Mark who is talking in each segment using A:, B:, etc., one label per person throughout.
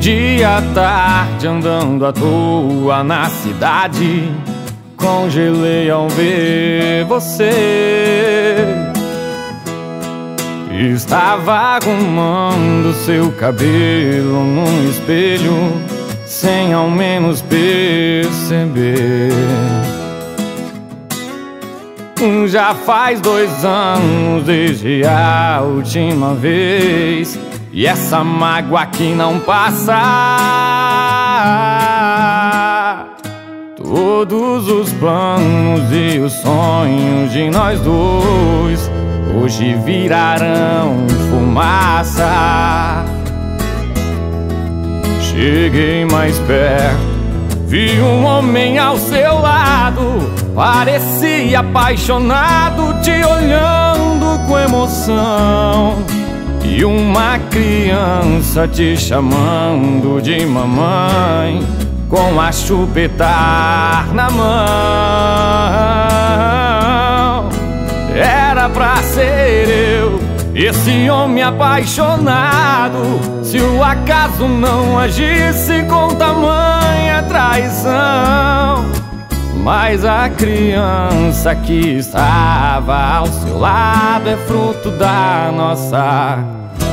A: dia tarde andando à toa na cidade Congelei ao ver você. Estava arrumando seu cabelo num espelho Sem ao menos perceber. Já faz dois anos desde a última vez e essa mágoa que não passa. Todos os planos e os sonhos de nós dois Hoje virarão fumaça. Cheguei mais perto Vi um homem ao seu lado Parecia apaixonado Te olhando com emoção e uma criança te chamando de mamãe Com a chupetar na mão. Era pra ser eu esse homem apaixonado Se o acaso não agisse com tamanha traição mas a criança que estava ao seu lado é fruto da nossa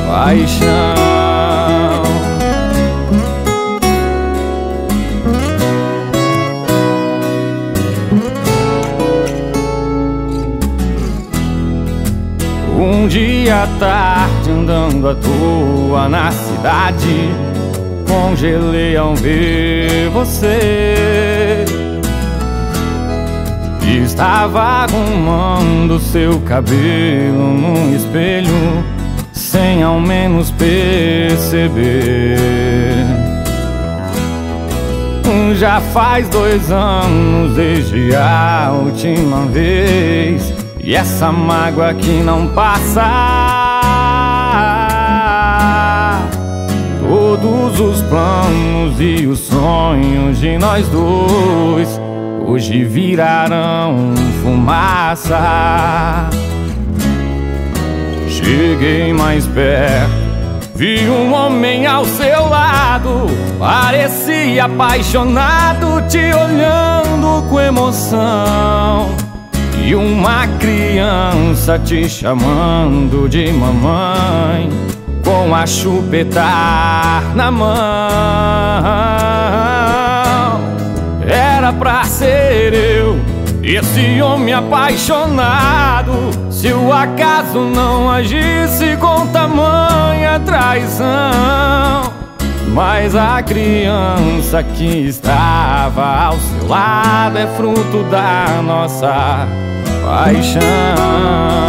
A: paixão. Um dia à tarde andando à toa na cidade Congelei ao ver você Estava arrumando seu cabelo num espelho sem ao menos perceber. Já faz dois anos desde a última vez e essa mágoa que não passa. Todos os planos e os sonhos de nós dois hoje virarão fumaça. Cheguei mais perto, vi um homem ao seu lado, parecia apaixonado, te olhando com emoção. E uma criança te chamando de mamãe, com a chupetar na mão. Era pra ser eu Esse homem apaixonado. Se o acaso não agisse com tamanha traição. Mas a criança que estava ao seu lado É fruto da nossa paixão